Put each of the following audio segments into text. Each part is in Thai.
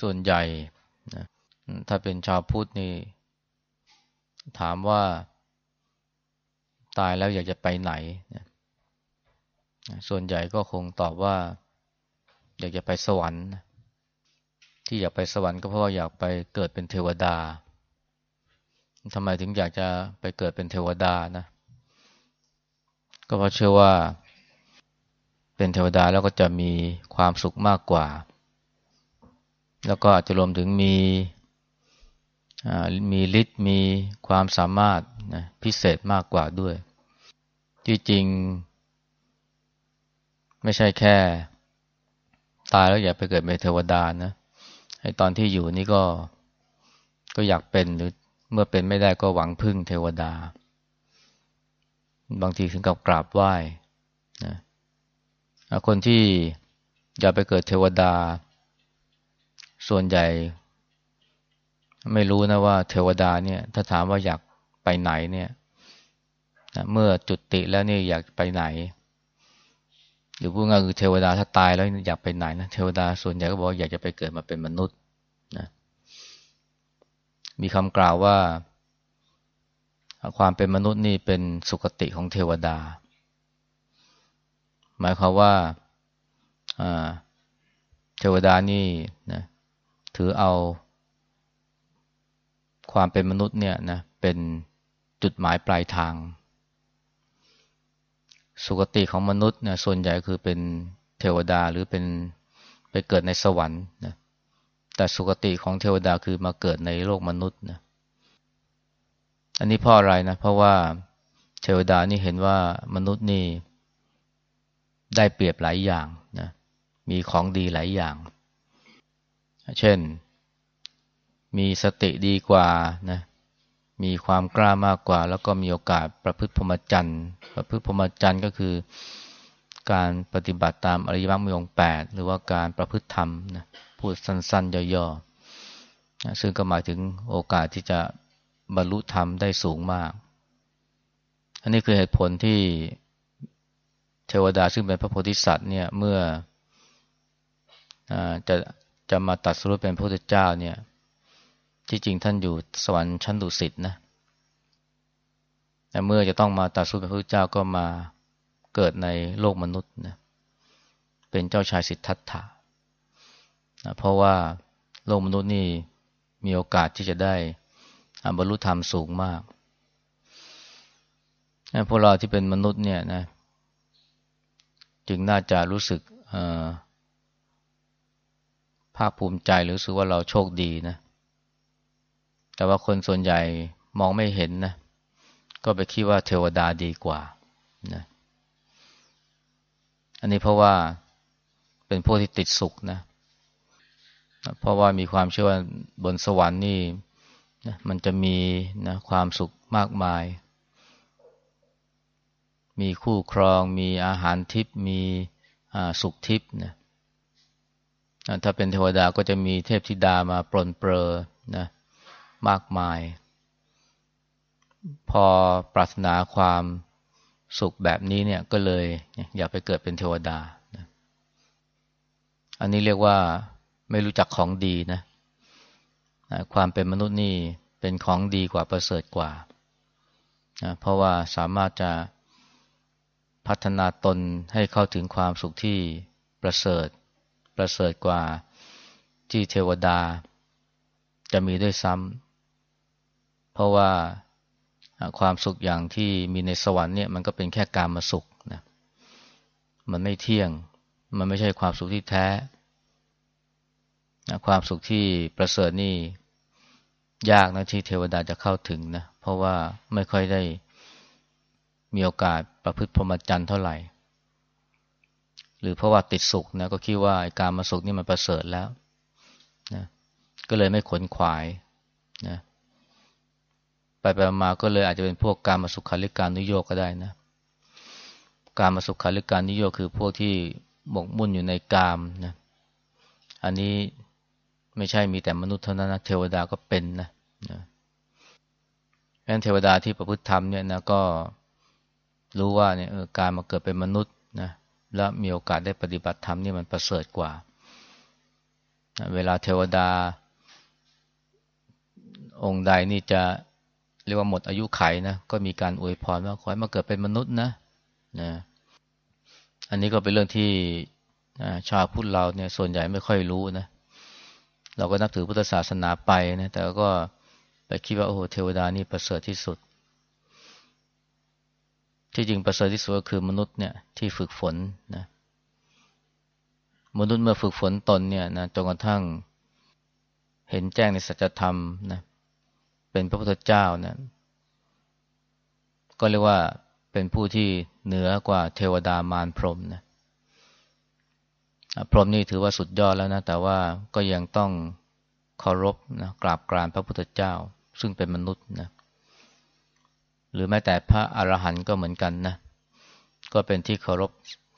ส่วนใหญ่นะถ้าเป็นชาวพุทธนี่ ถามว่า ตายแล้วอยากจะไปไหนนะส่วนใหญ่ก็คงตอบว่า อยากจะไปสวรรค์ ที่อยากไปสวรรค์ก็เพราะว่าอยากไปเกิดเป็นเทวดาทำไมถึงอยากจะไปเกิดเป็นเทวดานะ ก็เพราะเชื่อว่า เป็นเทวดาแล้วก็จะมีความสุขมากกว่า แล้วก็อาจจะรวมถึงมีมีฤทธิ์มีความสามารถนะพิเศษมากกว่าด้วย ที่จริง ไม่ใช่แค่ ตายแล้วอยากไปเกิดเป็นเทวดานะไอ้ตอนที่อยู่นี่ก็ก็อยากเป็นหรือเมื่อเป็นไม่ได้ก็หวังพึ่งเทวดา บางทีถึงกับกราบไหว้นะคนที่อยากไปเกิดเทวดา ส่วนใหญ่ ไม่รู้นะว่าเทวดาเนี่ย ถ้าถามว่าอยากไปไหนเนี่ยเมื่อจุติแล้วนี่อยากไปไหน หรือพูดง่ายคือเทวดาถ้าตายแล้วอยากไปไหนนะเทวดาส่วนใหญ่ก็บอกอยากจะไปเกิดมาเป็นมนุษย์นะมีคำกล่าวว่า ความเป็นมนุษย์นี่เป็นสุคติของเทวดา หมายความว่าเทวดานี่นะ ถือเอาความเป็นมนุษย์เนี่ยนะเป็นจุดหมายปลายทาง สุคติของมนุษย์นี่ยส่วนใหญ่คือเป็นเทวดาหรือเป็นไปเกิดในสวรรค์นะแต่สุคติของเทวดาคือมาเกิดในโลกมนุษย์นะอันนี้เพราะอะไรนะ เพราะว่าเทวดานี่เห็นว่ามนุษย์นี่ได้เปรียบหลายอย่างนะมีของดีหลายอย่าง เช่น มีสติดีกว่านะมีความกล้ามากกว่า แล้วก็มีโอกาสประพฤติพรหมจรรย์ประพฤติพรหมจรรย์ก็คือการปฏิบัติตามอริยมรรคมีองค์แปดหรือว่าการประพฤติธรรมนะพูดสั้นๆ ย่อๆซึ่งก็หมายถึงโอกาสที่จะบรรลุธรรมได้สูงมาก อันนี้คือเหตุผลที่เทวดาซึ่งเป็นพระโพธิสัตว์เนี่ยเมื่ออจะ จะมาตัดสู้เป็นพระพุทธเจ้าเนี่ย ที่จริงท่านอยู่สวรรค์ชั้นดุสิตนะ แต่เมื่อจะต้องมาตัดสู้เป็นพระพุทธเจ้าก็มาเกิดในโลกมนุษย์นะ เป็นเจ้าชายสิทธัตถะนะเพราะว่าโลกมนุษย์นี่มีโอกาสที่จะได้บรรลุธรรมสูงมากพวกเราที่เป็นมนุษย์เนี่ยนะ จึงน่าจะรู้สึก ภาคภูมิใจหรือรู้สึกว่าเราโชคดีนะ แต่ว่าคนส่วนใหญ่มองไม่เห็นนะ ก็ไปคิดว่าเทวดาดีกว่านะอันนี้เพราะว่าเป็นพวกที่ติดสุขนะ เพราะว่ามีความเชื่อว่าบนสวรรค์นี่นะมันจะมีนะความสุขมากมาย มีคู่ครอง มีอาหารทิพย์ มีสุขทิพย์นะ ถ้าเป็นเทวดาก็จะมีเทพธิดามาปลนเปรอนะมากมาย พอปรารถนาความสุขแบบนี้เนี่ยก็เลยอยากไปเกิดเป็นเทวดานะอันนี้เรียกว่าไม่รู้จักของดีนะความเป็นมนุษย์นี่เป็นของดีกว่าประเสริฐกว่านะเพราะว่าสามารถจะพัฒนาตนให้เข้าถึงความสุขที่ประเสริฐ ประเสริฐกว่าที่เทวดา จะมีด้วยซ้ำเพราะว่าความสุขอย่างที่มีในสวรรค์เนี่ยมันก็เป็นแค่การมาสุขนะมันไม่เที่ยง มันไม่ใช่ความสุขที่แท้นะความสุขที่ประเสริฐนี่ยากนะที่เทวดาจะเข้าถึงนะเพราะว่าไม่ค่อยได้มีโอกาสประพฤติพรหมจรรย์เท่าไหร่ หรือเพราะว่าติดสุขนะก็คิดว่าการมาสุขนี่มันประเสริฐแล้วนะก็เลยไม่ขนขวายนะไปไปมาก็เลยอาจจะเป็นพวกการมาสุขาริการนิโยกก็ได้นะ การมาสุขาริการนิโยกคือพวกที่หมกมุ่นอยู่ในกามนะอันนี้ไม่ใช่มีแต่มนุษย์เท่านั้นนะเทวดาก็เป็นนะนะงั้เทวดาที่ประพฤติธรรมเนี่ยนะก็รู้ว่าเนี่ยการมาเกิดเป็นมนุษย์นะ และมีโอกาสได้ปฏิบัติธรรมนี่มันประเสริฐกว่า เวลาเทวดา องค์ใดนี่จะเรียกว่าหมดอายุไขนะก็มีการอวยพรว่าขอให้มาเกิดเป็นมนุษย์นะนะอันนี้ก็เป็นเรื่องที่ชาวพุทธเราเนี่ยส่วนใหญ่ไม่ค่อยรู้นะ เราก็นับถือพุทธศาสนาไปนะแต่ก็ไปคิดว่าโอ้โหเทวดานี่ประเสริฐที่สุด ที่จริงประเสริฐที่สุดก็คือมนุษย์เนี่ยที่ฝึกฝนนะมนุษย์เมื่อฝึกฝนตนเนี่ยนะจนกระทั่งเห็นแจ้งในสัจธรรมนะเป็นพระพุทธเจ้านะก็เรียกว่าเป็นผู้ที่เหนือกว่าเทวดามารพรหมนะพรหมนี่ถือว่าสุดยอดแล้วนะแต่ว่าก็ยังต้องเคารพนะกราบกรานพระพุทธเจ้า ซึ่งเป็นมนุษย์นะ รือแม้แต่พระอรหันต์ก็เหมือนกันนะ ก็เป็นที่เคารพ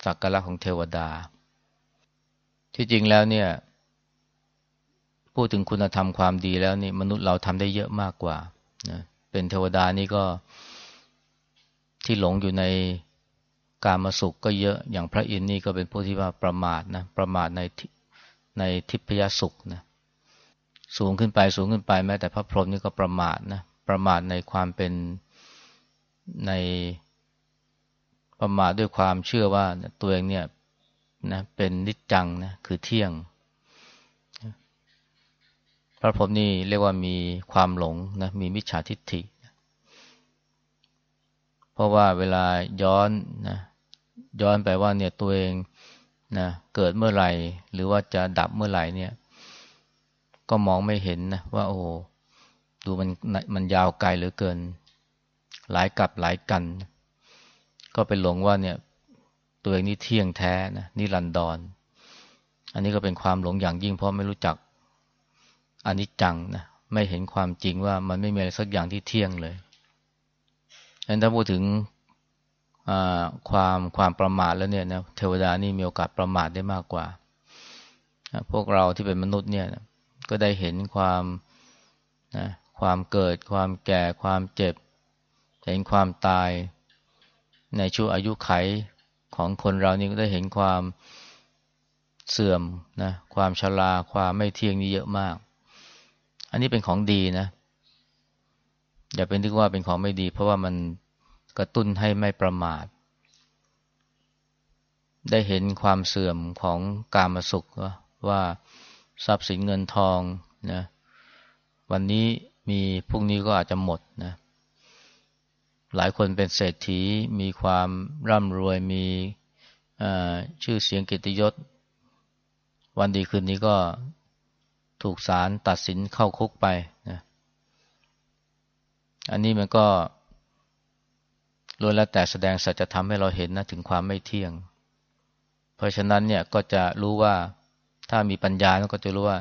สักการะของเทวดา ที่จริงแล้วเนี่ย พูดถึงคุณธรรมความดีแล้วนี่มนุษย์เราทำได้เยอะมากกว่านะเป็นเทวดานี่ก็ที่หลงอยู่ในการมาสุขก็เยอะอย่างพระอินทร์นี่ก็เป็นผู้ที่ว่าประมาทนะประมาทในในทิพยสุขนะสูงขึ้นไปสูงขึ้นไปแม้แต่พระพรหมนี่ก็ประมาทนะประมาทในความเป็น ในประมาทด้วยความเชื่อว่าตัวเองเนี่ยนะเป็นนิจจังนะคือเที่ยง พระพรหมนี่เรียกว่ามีความหลงนะมีมิจฉาทิฏฐิ เพราะว่าเวลาย้อนนะย้อนไปว่าเนี่ยตัวเองนะเกิดเมื่อไหร่ หรือว่าจะดับเมื่อไหร่เนี่ย ก็มองไม่เห็นนะว่าโอ้ดูมันมันยาวไกลเหลือเกิน หลายกับหลายกัน ก็เป็นหลงว่าเนี่ยตัวเองนี่เที่ยงแท้นะนี่รันดอน อันนี้ก็เป็นความหลงอย่างยิ่งเพราะไม่รู้จักอันิจจังนะไม่เห็นความจริงว่ามันไม่มีอะไรสักอย่างที่เที่ยงเลยอันถ้าพูดถึงความความประมาทแล้วเนี่ยนะเทวดานี่มีโอกาสประมาทได้มากกว่า พวกเราที่เป็นมนุษย์เนี่ยก็ได้เห็นความนะความเกิด ความแก่ ความเจ็บ เห็นความตาย ในช่วงอายุไขของคนเรานี่ก็ได้เห็นความเสื่อมนะความชราความไม่เที่ยงนี่เยอะมาก อันนี้เป็นของดีนะ อย่าเป็นทึกว่าเป็นของไม่ดี เพราะว่ามันกระตุ้นให้ไม่ประมาท ได้เห็นความเสื่อมของกามสุขว่าทรัพย์สินเงินทองนะวันนี้มีพรุ่งนี้ก็อาจจะหมดนะ หลายคนเป็นเศรษฐีมีความร่ำรวยมีชื่อเสียงกิตยศ วันดีคืนนี้ก็ถูกศาลตัดสินเข้าคุกไปนะอันนี้มันก็ล้วนแล้วแต่แสดงสัจธรรมให้เราเห็นนะถึงความไม่เที่ยง เพราะฉะนั้นเนี่ยก็จะรู้ว่าถ้ามีปัญญาก็จะรู้ว่า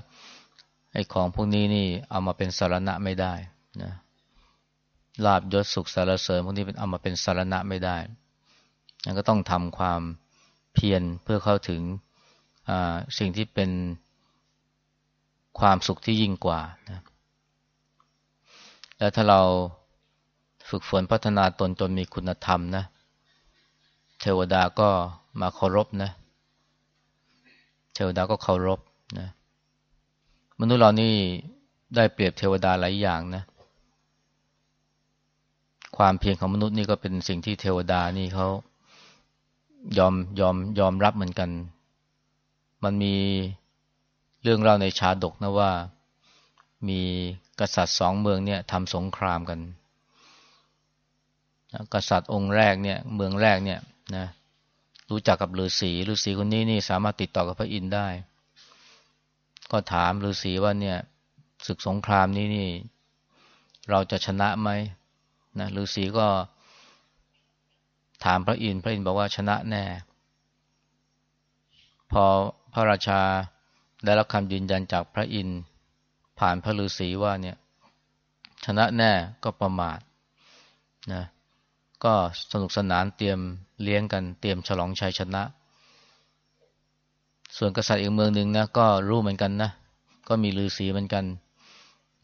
ไอ้ของพวกนี้นี่เอามาเป็นสารณะไม่ได้นะ ลาบยศสุขสารเสริญพวกนี้เป็นเอามาเป็นสารณะไม่ได้ยังก็ต้องทำความเพียรเพื่อเข้าถึงสิ่งที่เป็นความสุขที่ยิ่งกว่านะแล้วถ้าเราฝึกฝนพัฒนาตนจนมีคุณธรรมนะ เทวดาก็มาเคารพนะ เทวดาก็เคารพนะ มนุษย์เรานี่ได้เปรียบเทวดาหลายอย่างนะ ความเพียรของมนุษย์นี่ก็เป็นสิ่งที่เทวดานี่เขายอมยอมยอมรับเหมือนกัน มันมีเรื่องเล่าในชาดกนะว่า มีกษัตริย์สองเมืองเนี่ยทำสงครามกัน กษัตริย์องค์แรกเนี่ย เมืองแรกเนี่ยนะรู้จักกับฤาษีฤาษีคนนี้นี่สามารถติดต่อกับพระอินทร์ได้ ก็ถามฤาษีว่าเนี่ยศึกสงครามนี้นี่ เราจะชนะไหม นะฤาษีก็ถามพระอินทร์พระอินทร์บอกว่าชนะแน่ พอพระราชาได้รับคำยืนยันจากพระอินทร์ผ่านพระฤาษีว่าเนี่ย ชนะแน่ก็ประมาทนะก็สนุกสนานเตรียมเลี้ยงกันเตรียมฉลองชัยชนะ ส่วนกษัตริย์อีกเมืองหนึ่งนะก็รู้เหมือนกันนะก็มีฤาษีเหมือนกัน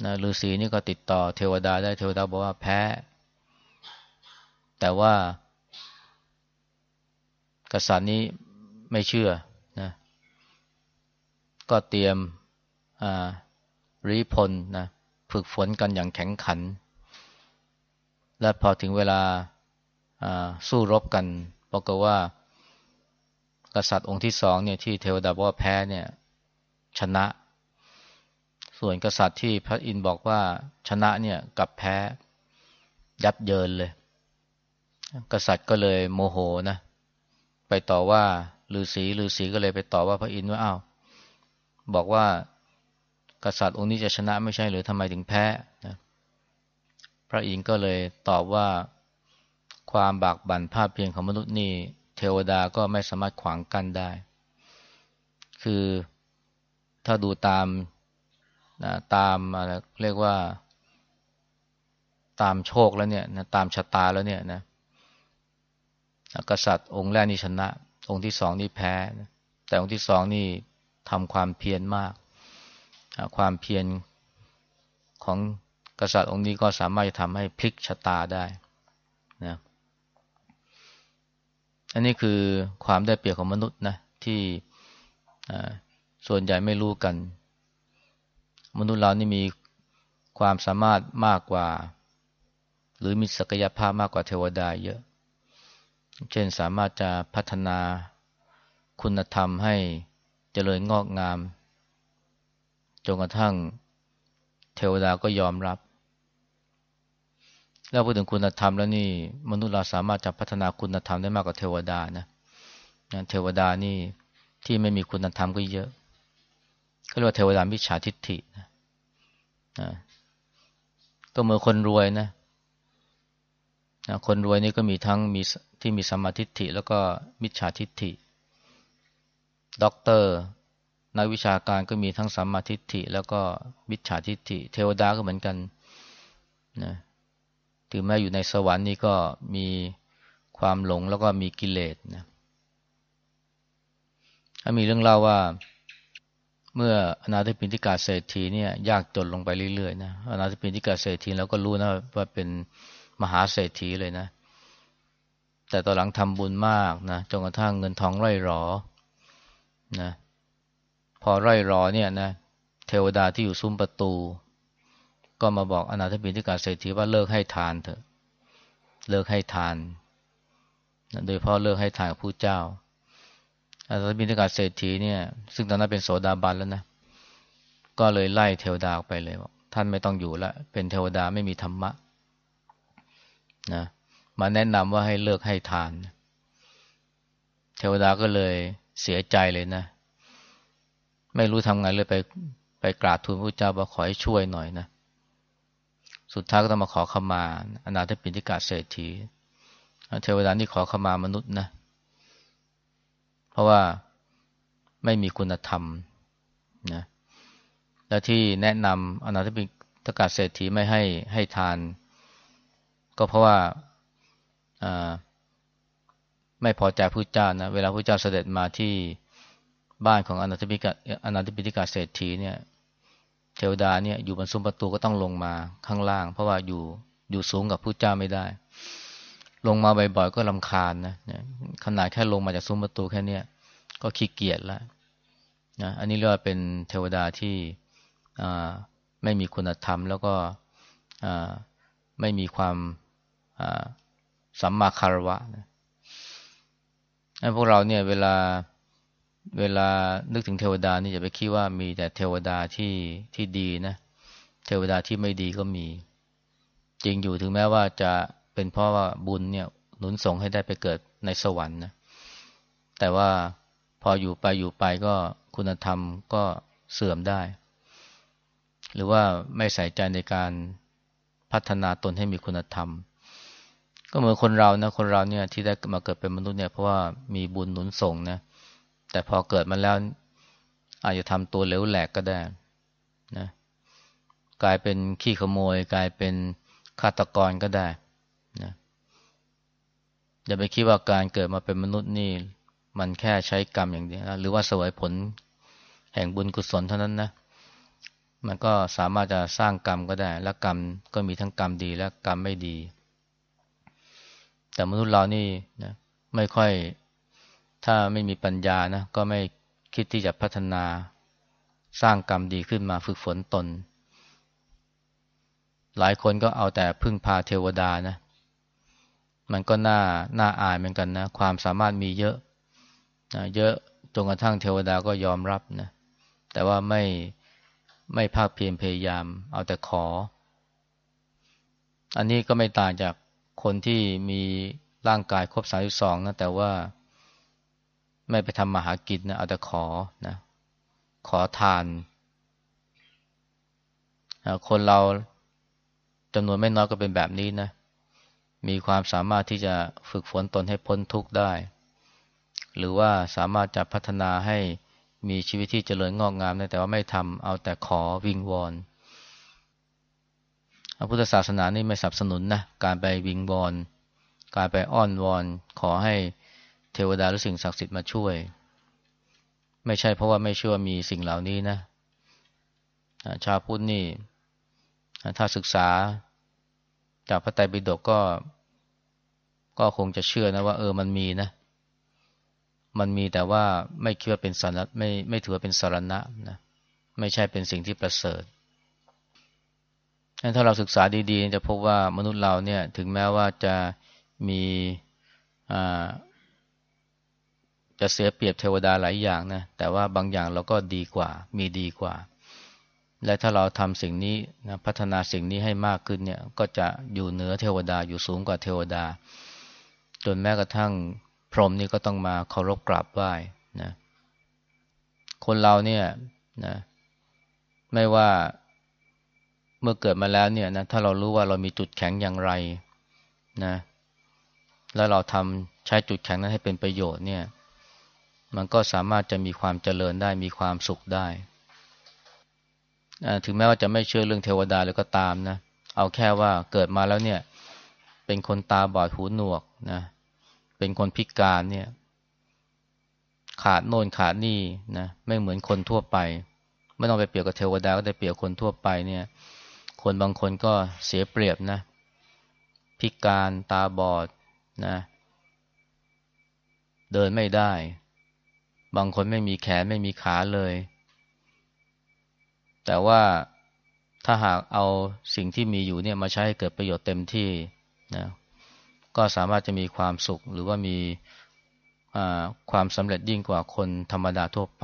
นะฤาษีนี่ก็ติดต่อเทวดาได้เทวดาบอกว่าแพ้ แต่ว่ากษัตริย์นี้ไม่เชื่อนะก็เตรียมริพลนะฝึกฝนกันอย่างแข็งขัน และพอถึงเวลาสู้รบกันบอกว่ากษัตริย์องค์ที่สองเนี่ยที่เทวดาบอกว่าแพ้เนี่ยชนะ ส่วนกษัตริย์ที่พระอินทร์บอกว่าชนะเนี่ยกับแพ้ยับเยินเลย กษัตริย์ก็เลยโมโหนะ ไปต่อว่าฤาษีฤาษีก็เลยไปต่อว่าพระอินทร์ว่าอ้าวบอกว่ากษัตริย์องค์นี้จะชนะไม่ใช่หรือทำไมถึงแพ้นะพระอินทร์ก็เลยตอบว่าความบากบั่นภาพเพียงของมนุษย์นี่เทวดาก็ไม่สามารถขวางกั้นได้ คือถ้าดูตามนะตามอะไรเรียกว่า ตามโชคแล้วเนี่ยนะตามชะตาแล้วเนี่ยนะ กษัตริย์องค์แรกนี่ชนะ องค์ที่สองนี่แพ้ แต่องค์ที่สองนี่ทำความเพียรมาก ความเพียรของกษัตริย์องค์นี้ก็สามารถจะทำให้พลิกชะตาได้นะอันนี้คือความได้เปรียบของมนุษย์นะที่ส่วนใหญ่ไม่รู้กัน มนุษย์เรานี่มีความสามารถมากกว่า หรือมีศักยภาพมากกว่าเทวดาเยอะ เช่นสามารถจะพัฒนาคุณธรรมให้เจริญงอกงาม จนกระทั่งเทวดาก็ยอมรับ แล้วพูดถึงคุณธรรมแล้วนี่มนุษย์เราสามารถจะพัฒนาคุณธรรมได้มากกว่าเทวดานะเทวดานี่ที่ไม่มีคุณธรรมก็เยอะเขาเรียกว่าเทวดามิจฉาทิฏฐินะก็เมื่อคนรวยนะ นะคนรวยนี่ก็มีทั้งมีที่มีสมาธิฐิ แล้วก็มิจฉาทิฏฐิด็อกเตอร์นักวิชาการก็มีทั้งสัมมาทิฏฐิ แล้วก็มิจฉาทิฏฐิ เทวดาก็เหมือนกันนะถึงแม้อยู่ในสวรรค์นี่ก็มีความหลงแล้วก็มีกิเลสนะถ้ามีเรื่องเล่าว่า เมื่ออนาถปิณฑิกาเศรษฐีเนี่ยยากจนลงไปเรื่อยๆนะอนาถปิณฑิกาเศรษฐีเราก็รู้นะว่าเป็น มหาเศรษฐีเลยนะ แต่ตอนหลังทำบุญมากนะจนกระทั่งเงินทองร่อยหรอนะพอร่อยรอเนี่ยนะเทวดาที่อยู่ซุ้มประตู ก็มาบอกอนาถบิณฑิกาเศรษฐีว่าเลิกให้ทานเถอะ เลิกให้ทานนะโดยพราะเลิกให้ทานผู้เจ้าอนาถบิณฑิกาเศรษฐีเนี่ย ซึ่งตอนนั้นเป็นโสดาบันแล้วนะก็เลยไล่เทวดาออกไปเลยบอกท่านไม่ต้องอยู่ละเป็นเทวดาไม่มีธรรมะ นะมาแนะนำว่าให้เลิกให้ทาน เทวดาก็เลยเสียใจเลยนะ ไม่รู้ทำไงเลยไปไปกราบทูลพระเจ้าว่าขอให้ช่วยหน่อยนะ สุดท้ายก็ต้องมาขอขมา อนาถปิณฑิกาเศรษฐีเทวดานี่ขอขมามนุษย์นะ เพราะว่าไม่มีคุณธรรมนะและที่แนะนำอนาถปิณฑิกาเศรษฐีไม่ให้ให้ทาน ก็เพราะว่าไม่พอใจพระเจ้านะเวลาพระเจ้าเสด็จมาที่บ้านของอนาถปิกาอนาถปิฎกาเศรษฐีเนี่ยเทวดาเนี่ยอยู่บนซุ้มประตูก็ต้องลงมาข้างล่าง เพราะว่าอยู่อยู่สูงกับผู้เจ้าไม่ได้ ลงมาบ่อยๆก็ลำคาญนะขนาดแค่ลงมาจากซุ้มประตูแค่เนี้ยก็ขี้เกียจแล้วนะอันนี้เรียกว่าเป็นเทวดาที่ไม่มีคุณธรรม แล้วก็ไม่มีความ สัมมาคารวะนะพวกเราเนี่ยเวลาเวลานึกถึงเทวดานี่อย่าไปคิดว่ามีแต่เทวดาที่ที่ดีนะเทวดาที่ไม่ดีก็มี จริงอยู่ถึงแม้ว่าจะเป็นเพราะว่าบุญเนี่ยหนุนส่งให้ได้ไปเกิดในสวรรค์นะแต่ว่าพออยู่ไปอยู่ไปก็คุณธรรมก็เสื่อมได้ หรือว่าไม่ใส่ใจในการพัฒนาตนให้มีคุณธรรม ก็เหมือนคนเรานะคนเราเนี่ยที่ได้มาเกิดเป็นมนุษย์เนี่ยเพราะว่ามีบุญหนุนส่งนะแต่พอเกิดมาแล้ว อาจจะทำตัวเหลวแหลกก็ได้นะกลายเป็นขี้ขโมย กลายเป็นฆาตกรก็ได้นะอย่าไปคิดว่าการเกิดมาเป็นมนุษย์นี่ มันแค่ใช้กรรมอย่างเดียวหรือว่าสวยผลแห่งบุญกุศลเท่านั้นนะมันก็สามารถจะสร้างกรรมก็ได้ และกรรมก็มีทั้งกรรมดีและกรรมไม่ดี แต่มนุษย์เรานี่นะไม่ค่อยถ้าไม่มีปัญญานะก็ไม่คิดที่จะพัฒนาสร้างกรรมดีขึ้นมาฝึกฝนตน หลายคนก็เอาแต่พึ่งพาเทวดานะ มันก็น่าน่าอายเหมือนกันนะ ความสามารถมีเยอะนะเยอะจนกระทั่งเทวดาก็ยอมรับนะ แต่ว่าไม่ไม่ภาคเพียรพยายาม เอาแต่ขอ อันนี้ก็ไม่ต่างจาก คนที่มีร่างกายครบสามสิบสองนะแต่ว่าไม่ไปทำมาหากินนะเอาแต่ขอนะขอทาน คนเราจำนวนไม่น้อยก็เป็นแบบนี้นะ มีความสามารถที่จะฝึกฝนตนให้พ้นทุกข์ได้ หรือว่าสามารถจะพัฒนาให้มีชีวิตที่เจริญงอกงามได้แต่ว่าไม่ทำเอาแต่ขอวิงวอน พระพุทธศาสนานี่ไม่สนับสนุนนะการไปวิงวอนการไปอ้อนวอน ขอให้เทวดาหรือสิ่งศักดิ์สิทธิ์มาช่วย ไม่ใช่เพราะว่าไม่เชื่อมีสิ่งเหล่านี้นะชาวพุทธนี่ ถ้าศึกษาจากพระไตรปิฎกก็ ก็คงจะเชื่อนะว่า เออมันมีนะ มันมีแต่ว่าไม่คิดว่าเป็นสาระไม่ไม่ถือว่าเป็นสารณะนะไม่ใช่เป็นสิ่งที่ประเสริฐ ถ้าเราศึกษาดีๆ จะพบว่ามนุษย์เราเนี่ยถึงแม้ว่าจะมีจะเสียเปรียบเทวดาหลายอย่างนะแต่ว่าบางอย่างเราก็ดีกว่า มีดีกว่า และถ้าเราทำสิ่งนี้นะพัฒนาสิ่งนี้ให้มากขึ้นเนี่ยก็จะอยู่เหนือเทวดาอยู่สูงกว่าเทวดา จนแม้กระทั่งพรหมนี่ก็ต้องมาเคารพกราบไหว้นะคนเราเนี่ยนะไม่ว่า มื่อเกิดมาแล้วเนี่ยนะถ้าเรารู้ว่าเรามีจุดแข็งอย่างไรนะ แล้วเราทำใช้จุดแข็งนั้นให้เป็นประโยชน์เนี่ย มันก็สามารถจะมีความเจริญได้มีความสุขได้ถึงแม้ว่าจะไม่เชื่อเรื่องเทวดาเลยก็ตามนะ เอาแค่ว่าเกิดมาแล้วเนี่ย เป็นคนตาบอดหูหนวกนะ เป็นคนพิการเนี่ย ขาดโน่นขาดนี่นะ ไม่เหมือนคนทั่วไป ไม่ต้องไปเปรียบกับเทวดาก็ได้เปรียบคนทั่วไปเนี่ย คนบางคนก็เสียเปรียบนะ พิการตาบอดนะ เดินไม่ได้ บางคนไม่มีแขนไม่มีขาเลย แต่ว่าถ้าหากเอาสิ่งที่มีอยู่เนี่ยมาใช้ให้เกิดประโยชน์เต็มที่นะก็สามารถจะมีความสุขหรือว่ามีความสำเร็จยิ่งกว่าคนธรรมดาทั่วไป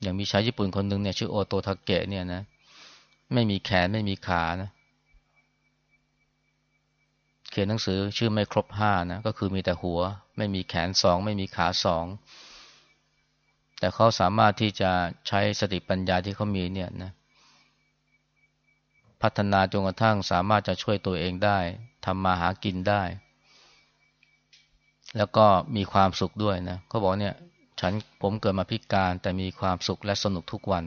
อย่างมีชายญี่ปุ่นคนหนึ่งเนี่ยชื่อโอโตทาเกะเนี่ยนะ ไม่มีแขนไม่มีขานะ เขียนหนังสือชื่อไม่ครบห้านะ ก็คือมีแต่หัว ไม่มีแขนสองไม่มีขาสอง แต่เขาสามารถที่จะใช้สติปัญญาที่เขามีเนี่ยนะพัฒนาจนกระทั่งสามารถจะช่วยตัวเองได้ทำมาหากินได้ แล้วก็มีความสุขด้วยนะเขาบอกเนี่ย ฉันผมเกิดมาพิการแต่มีความสุขและสนุกทุกวัน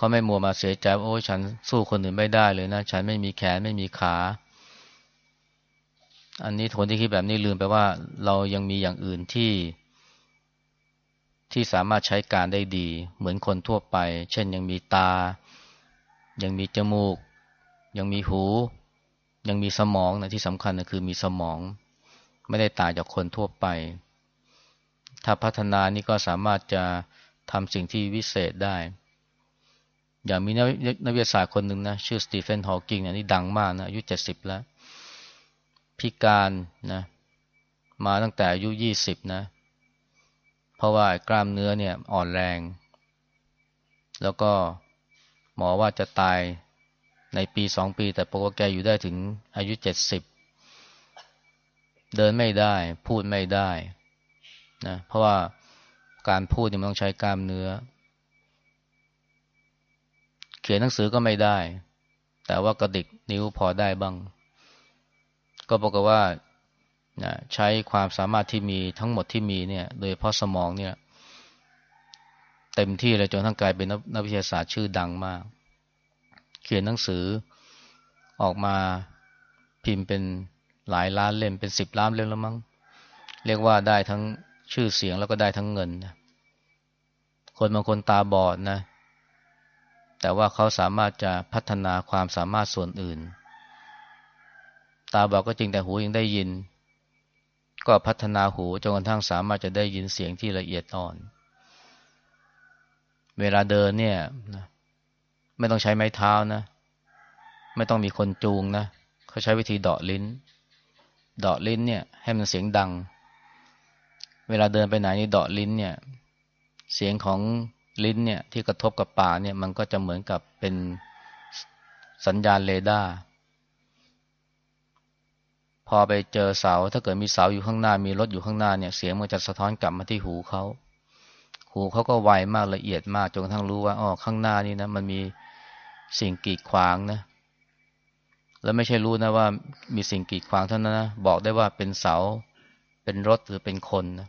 เขาไม่มัวมาเสียใจว่าโอ้ฉันสู้คนอื่นไม่ได้เลยนะ ฉันไม่มีแขนไม่มีขา อันนี้คนที่คิดแบบนี้ลืมไปว่า เรายังมีอย่างอื่นที่ ที่สามารถใช้การได้ดี เหมือนคนทั่วไป เช่นยังมีตา ยังมีจมูก ยังมีหู ยังมีสมองนะที่สำคัญนะคือมีสมอง ไม่ได้ตางจากคนทั่วไป ถ้าพัฒนานี่ก็สามารถจะทำสิ่งที่วิเศษได้ อย่างมีนักวิทยาศาสตร์คนหนึ่งนะชื่อสตีเฟนฮอว์กิงอันนี้ดังมากนะอายุเจ็ดสิบแล้ว พิการนะมาตั้งแต่อายุยี่สิบนะ เพราะว่ากล้ามเนื้อเนี่ยอ่อนแรง แล้วก็หมอว่าจะตายในปีสองปี แต่ปกติแกอยู่ได้ถึงอายุเจ็ดสิบเดินไม่ได้ พูดไม่ได้นะเพราะว่าการพูดเนี่ยมันต้องใช้กล้ามเนื้อ ขียนหนังสือก็ไม่ได้ แต่ว่ากระดิกนิ้วพอได้บ้าง ก็บอกว่านะใช้ความสามารถที่มีทั้งหมดที่มีเนี่ย โดยเพราะสมองเนี่ยเต็มที่เลยจนทั้งกลายเป็นนักวิทยาศาสตร์ชื่อดังมาก เขียนหนังสือออกมาพิมพ์เป็นหลายล้านเล่มเป็นสิบล้านเล่มแล้วมั้งเรียกว่าได้ทั้งชื่อเสียงแล้วก็ได้ทั้งเงินนะคนบางคนตาบอดนะ แต่ว่าเขาสามารถจะพัฒนาความสามารถส่วนอื่น ตาบอดก็จริงแต่หูยังได้ยิน ก็พัฒนาหูจนกระทั่งสามารถจะได้ยินเสียงที่ละเอียดอ่อน เวลาเดินเนี่ยนะไม่ต้องใช้ไม้เท้านะ ไม่ต้องมีคนจูงนะเขาใช้วิธีเดาะลิ้นเดาะลิ้นเนี่ย ให้มันเสียงดัง เวลาเดินไปไหนนี่เดาะลิ้นเนี่ย เสียงของ ลิ้นเนี่ยที่กระทบกับปากเนี่ยมันก็จะเหมือนกับเป็นสัญญาณเรดาร์พอไปเจอเสาถ้าเกิดมีเสาอยู่ข้างหน้ามีรถอยู่ข้างหน้าเนี่ยเสียงมันจะสะท้อนกลับมาที่หูเขาหูเขาก็ไวมากละเอียดมากจนกระทั่งรู้ว่าอ๋อข้างหน้านี่นะมันมีสิ่งกีดขวางนะ แล้วไม่ใช่รู้นะว่ามีสิ่งกีดขวางเท่านั้นนะบอกได้ว่าเป็นเสาเป็นรถหรือเป็นคนนะ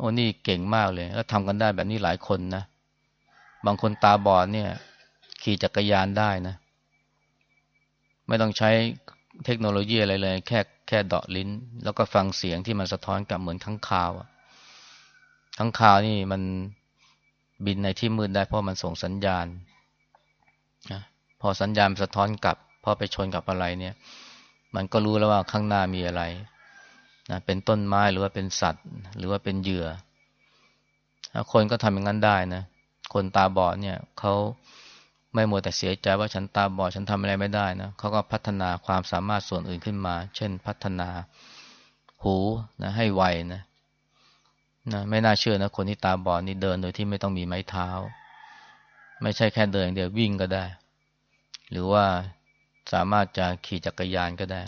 โอ้นี่เก่งมากเลย แล้วทำกันได้แบบนี้หลายคนนะ บางคนตาบอดเนี่ย ขี่จักรยานได้นะ ไม่ต้องใช้เทคโนโลยีอะไรเลย แค่แค่เดาะลิ้น แล้วก็ฟังเสียงที่มันสะท้อนกลับเหมือนข้างคาวอะข้างคาวนี่มันบินในที่มืดได้เพราะมันส่งสัญญาณนะพอสัญญาณสะท้อนกลับพอไปชนกับอะไรเนี่ย มันก็รู้แล้วว่าข้างหน้ามีอะไร นะเป็นต้นไม้หรือว่าเป็นสัตว์ หรือว่าเป็นเหยื่อคนก็ทำอย่างนั้นได้นะ คนตาบอดเนี่ยเขาไม่มัวแต่เสียใจว่าฉันตาบอดฉันทำอะไรไม่ได้นะเขาก็พัฒนาความสามารถส่วนอื่นขึ้นมา เช่น พัฒนาหูนะให้ไวนะนะไม่น่าเชื่อนะคนที่ตาบอดนี่เดินโดยที่ไม่ต้องมีไม้เท้า ไม่ใช่แค่เดินอย่างเดียววิ่งก็ได้ หรือว่าสามารถจะขี่จักรยานก็ได้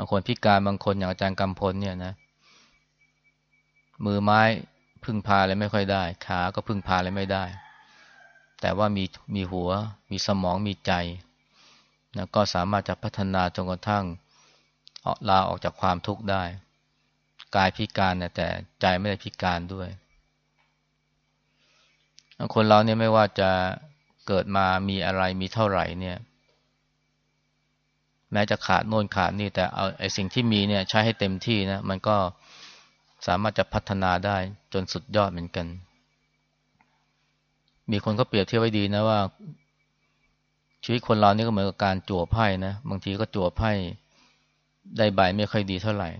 บางคนพิการบางคนอย่างอาจารย์กำพลเนี่ยนะ มือไม้พึ่งพาอะไรไม่ค่อยได้ ขาก็พึ่งพาอะไรไม่ได้ แต่ว่ามีมีหัว มีสมองมีใจนะก็สามารถจะพัฒนาจนกระทั่งลาออกจากความทุกข์ได้กายพิการนะแต่ใจไม่ได้พิการด้วยคนเราเนี่ยไม่ว่าจะเกิดมามีอะไรมีเท่าไหร่เนี่ย แม้จะขาดโน่นขาดนี่แต่เอาไอ้สิ่งที่มีเนี่ยใช้ให้เต็มที่นะ มันก็สามารถจะพัฒนาได้จนสุดยอดเหมือนกัน มีคนก็เปรียบเทียบไว้ดีนะว่า ชีวิตคนเรานี่ก็เหมือนกับการจั่วไพ่นะบางทีก็จั่วไพ่ได้ใบไม่ค่อยดีเท่าไหร่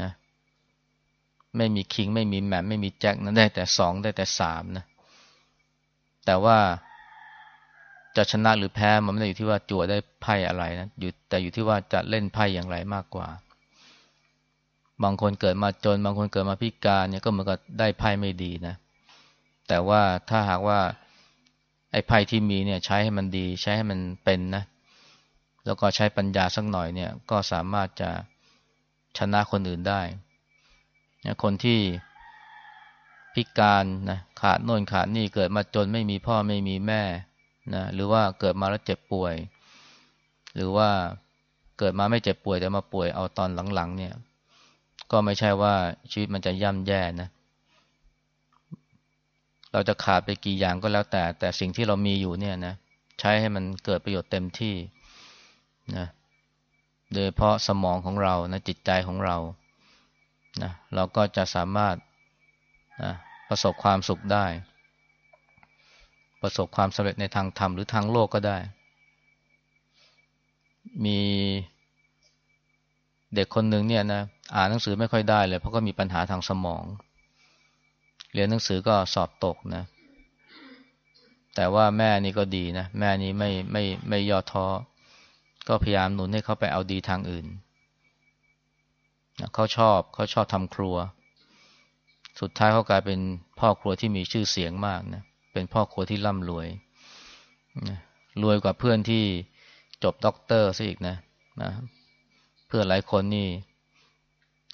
นะ ไม่มีคิง ไม่มีแมมไม่มีแจ็คนะได้แต่สองได้แต่สามนะ แต่ว่า จะชนะหรือแพ้มันไม่ได้อยู่ที่ว่าจั่วได้ไพ่อะไรนะอยู่แต่อยู่ที่ว่าจะเล่นไพ่อย่างไรมากกว่า บางคนเกิดมาจน บางคนเกิดมาพิการเนี่ยก็เหมือนกับได้ไพ่ไม่ดีนะ แต่ว่าถ้าหากว่าไอ้ภัยที่มีเนี่ยใช้ให้มันดีใช้ให้มันเป็นนะ แล้วก็ใช้ปัญญาสักหน่อยเนี่ยก็สามารถจะชนะคนอื่นได้คนที่พิการนะขาดโน่นขาดนี่เกิดมาจนไม่มีพ่อไม่มีแม่ นะหรือว่าเกิดมาแล้วเจ็บป่วย หรือว่าเกิดมาไม่เจ็บป่วยแต่มาป่วยเอาตอนหลังๆ เนี่ย ก็ไม่ใช่ว่าชีวิตมันจะย่ำแย่นะ เราจะขาดไปกี่อย่างก็แล้วแต่ แต่สิ่งที่เรามีอยู่เนี่ยนะใช้ให้มันเกิดประโยชน์เต็มที่นะโดยเพราะสมองของเรานะจิตใจของเรานะเราก็จะสามารถนะประสบความสุขได้ ประสบความสำเร็จในทางธรรมหรือทางโลกก็ได้ มีเด็กคนหนึ่งเนี่ยนะอ่านหนังสือไม่ค่อยได้เลย เพราะก็มีปัญหาทางสมอง เรียนหนังสือก็สอบตกนะ แต่ว่าแม่นี่ก็ดีนะ แม่นี่ไม่ไม่ไม่ย่อท้อก็พยายามหนุนให้เขาไปเอาดีทางอื่นเขาชอบเขาชอบทำครัว สุดท้ายเขากลายเป็นพ่อครัวที่มีชื่อเสียงมากนะ เป็นพ่อครัวที่ร่ำรวยรวยกว่าเพื่อนที่จบด็อกเตอร์ซะอีกนะนะ เพื่อนหลายคนนี่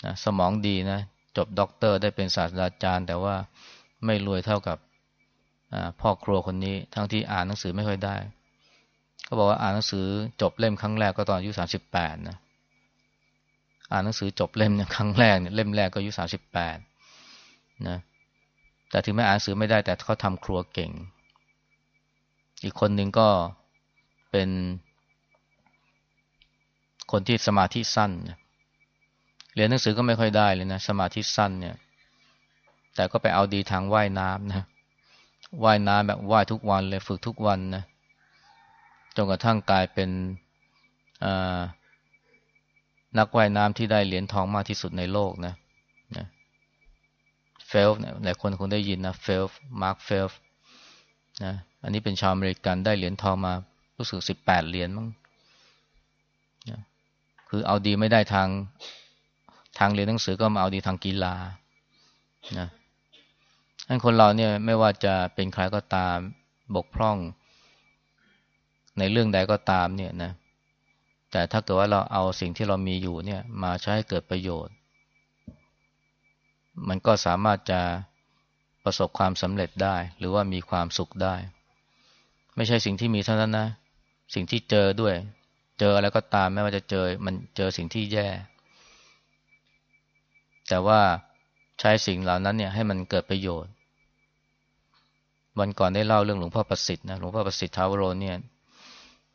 นะสมองดีนะ จบด็อกเตอร์ได้เป็นศาสตราจารย์ แต่ว่าไม่รวยเท่ากับพ่อครัวคนนี้ ทั้งที่อ่านหนังสือไม่ค่อยได้เขาบอกว่าอ่านหนังสือจบเล่มครั้งแรกก็ตอนอายุสามสิบแปดนะอ่านหนังสือจบเล่มเนี่ยครั้งแรกเนี่ยเล่มแรกก็อายุสามสิบแปดนะ แต่ถึงแม้อ่านหนังสือไม่ได้แต่เขาทำครัวเก่ง อีกคนหนึ่งก็เป็นคนที่สมาธิสั้นเรียนหนังสือก็ไม่ค่อยได้เลยนะ สมาธิสั้นเนี่ย แต่ก็ไปเอาดีทางว่ายน้ำนะว่ายน้ำแบบว่ายทุกวันเลยฝึกทุกวันนะจนกระทั่งกลายเป็นนักว่ายน้ำที่ได้เหรียญทองมากที่สุดในโลกนะนะ เฟลป์สเนี่ยหลายคนคงได้ยินนะเฟลมาร์คเฟลนะอันนี้เป็นชาวอเมริกันได้เหรียญทองมารู้สึกสิบแปดเหรียญมั้งนะคือเอาดีไม่ได้ทางทางเรียนหนังสือก็มาเอาดีทางกีฬานะท่านคนเราเนี่ยไม่ว่าจะเป็นใครก็ตามบกพร่อง ในเรื่องใดก็ตามเนี่ยนะแต่ถ้าเกิดว่าเราเอาสิ่งที่เรามีอยู่เนี่ย มาใช้ให้เกิดประโยชน์ มันก็สามารถจะประสบความสำเร็จได้ หรือว่ามีความสุขได้ ไม่ใช่สิ่งที่มีเท่านั้นนะ สิ่งที่เจอด้วย เจออะไรก็ตามไม่ว่าจะเจอมันเจอสิ่งที่แย่ แต่ว่าใช้สิ่งเหล่านั้นเนี่ยให้มันเกิดประโยชน์ วันก่อนได้เล่าเรื่องหลวงพ่อประสิทธิ์นะหลวงพ่อประสิทธิ์ท้าวโรเนี่ย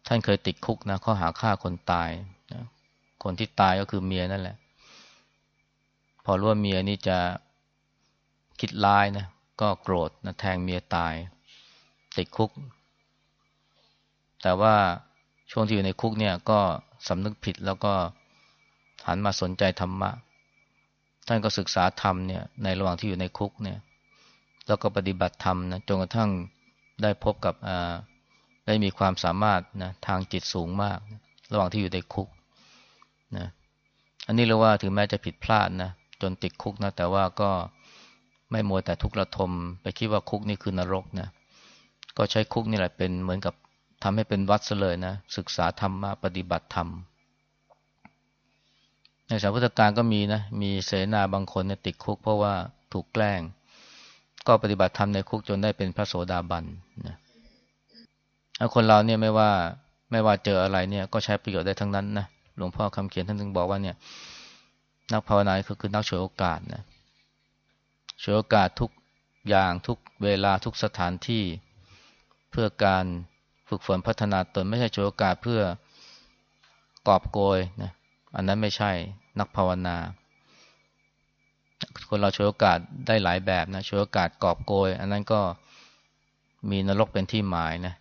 ท่านเคยติดคุกนะข้อหาฆ่าคนตายนะคนที่ตายก็คือเมียนั่นแหละ พอรู้ว่าเมียนี่จะคิดร้ายนะก็โกรธนะแทงเมียตาย ติดคุก แต่ว่าช่วงที่อยู่ในคุกเนี่ยก็สำนึกผิดแล้วก็หันมาสนใจธรรมะ ท่านก็ศึกษาธรรมเนี่ยในระหว่างที่อยู่ในคุกเนี่ย แล้วก็ปฏิบัติธรรมนะจนกระทั่งได้พบกับได้มีความสามารถนะทางจิตสูงมาก ระหว่างที่อยู่ในคุกนะอันนี้เรียกว่าถึงแม้จะผิดพลาดนะ จนติดคุกนะ แต่ว่าก็ไม่มัวแต่ทุกข์ระทม ไปคิดว่าคุกนี่คือนรกนะ ก็ใช้คุกนี่แหละเป็นเหมือนกับทำให้เป็นวัดซะเลยนะ ศึกษาธรรมะปฏิบัติธรรมในสายพุทธการก็มีนะ มีเสนาบางคนเนี่ยติดคุก เพราะว่าถูกแกล้ง ก็ปฏิบัติธรรมในคุกจนได้เป็นพระโสดาบันนะคนเราเนี่ยไม่ว่าไม่ว่าเจออะไรเนี่ยก็ใช้ประโยชน์ได้ทั้งนั้นนะหลวงพ่อคำเขียนท่านถึงบอกว่าเนี่ย นักภาวนาคือคือนักฉวยโอกาสนะฉวยโอกาสทุกอย่างทุกเวลาทุกสถานที่เพื่อการฝึกฝนพัฒนาตนไม่ใช่ฉวยโอกาสเพื่อกอบโกยนะอันนั้นไม่ใช่นักภาวนา คนเราฉวยโอกาสได้หลายแบบนะฉวยโอกาสกอบโกย อันนั้นก็มีนรกเป็นที่หมายนะ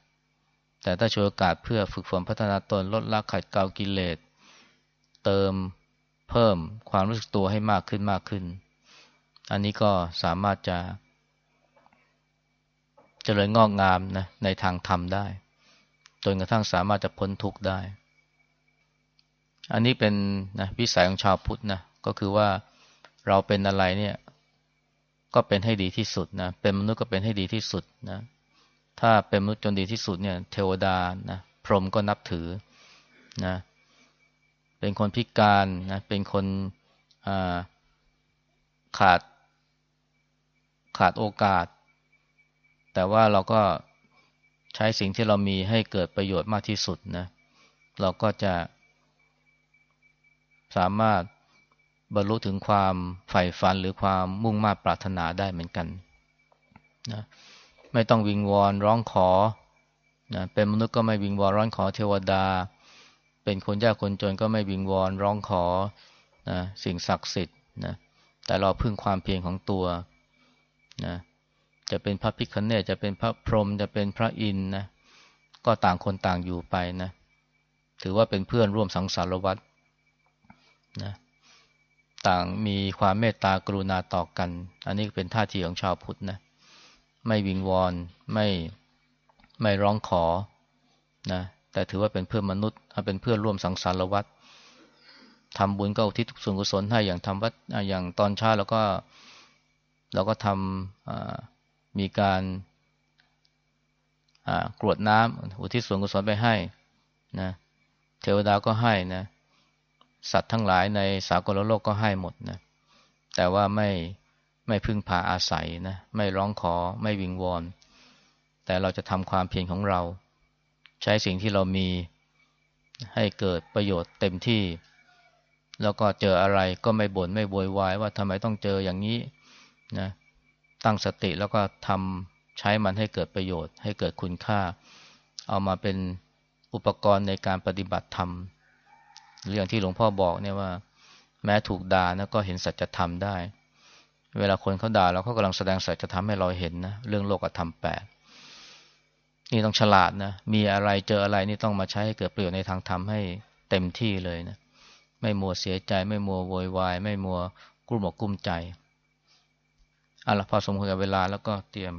แต่ถ้าช่วยโอกาสเพื่อฝึกฝนพัฒนาตนลดละขัดเกลากิเลสเติม เพิ่มความรู้สึกตัวให้มากขึ้นมากขึ้น อันนี้ก็สามารถจะจะเจริญงอกงามนะในทางธรรมได้ จนกระทั่งสามารถจะพ้นทุกข์ได้ อันนี้เป็นนะวิสัยของชาวพุทธนะก็คือว่าเราเป็นอะไรเนี่ยก็เป็นให้ดีที่สุดนะเป็นมนุษย์ก็เป็นให้ดีที่สุดนะถ้าเป็นมนุษย์จนดีที่สุดเนี่ยเทวดานะพรหมก็นับถือนะ เป็นคนพิการนะเป็นคนขาด ขาดโอกาส แต่ว่าเราก็ใช้สิ่งที่เรามีให้เกิดประโยชน์มากที่สุดนะเราก็จะสามารถบรรลุถึงความใฝ่ฝันหรือความมุ่งมา่ปรารถนาได้เหมือนกันนะไม่ต้องวิงวอนร้องขอนะเป็นมนุษย์ก็ไม่วิงวอนร้องขอเทวดา เป็นคนยากคนจนก็ไม่วิงวอนร้องขอนะสิ่งศักดิ์สิทธิ์นะแต่เราพึ่งความเพียรของตัวนะจะเป็นพระพิคเนตจะเป็นพระพรหมจะเป็นพระอินทร์นะก็ต่างคนต่างอยู่ไปนะถือว่าเป็นเพื่อนร่วมสังสารวัฏนะต่างมีความเมตตากรุณาต่อกัน อันนี้เป็นท่าทีของชาวพุทธนะไม่วิงวอนไม่ไม่ร้องขอนะ แต่ถือว่าเป็นเพื่อนมนุษย์เป็นเพื่อนร่วมสังสารวัฏทำบุญก็อุทิศส่วนกุศลให้อย่างทำวัดอย่างตอนเช้าแล้วก็เราก็ทำมีการกรวดน้ำอุทิศส่วนกุศลไปให้นะเทวดาก็ให้นะสัตว์ทั้งหลายในสากลโลกก็ให้หมดนะแต่ว่าไม่ไม่พึ่งพาอาศัยนะไม่ร้องขอไม่วิงวอน แต่เราจะทำความเพียรของเรา ใช้สิ่งที่เรามีให้เกิดประโยชน์เต็มที่ แล้วก็เจออะไรก็ไม่บน่นไม่โวยวายว่าทำไมต้องเจออย่างนี้นะตั้งสติแล้วก็ทำใช้มันให้เกิดประโยชน์ ให้เกิดคุณค่า เอามาเป็นอุปกรณ์ในการปฏิบัติธรรมหรืออย่างที่หลวงพ่อบอกเนี่ยว่า แม้ถูกด่านะก็เห็นสัจธรรมได้ เวลาคนเขาด่าเราเขากำลังแสดงสัจธรรมให้เราเห็นนะเรื่องโลกธรรมแปด นี่ต้องฉลาดนะ มีอะไรเจออะไรนี่ต้องมาใช้ให้เกิดประโยชน์ในทางธรรมให้เต็มที่เลยนะ ไม่มัวเสียใจไม่มัวโวยวาย ไม่มัวกลุ้มอกกุ้มใจเอาละพอสมควรกับเวลาแล้วก็เตรียม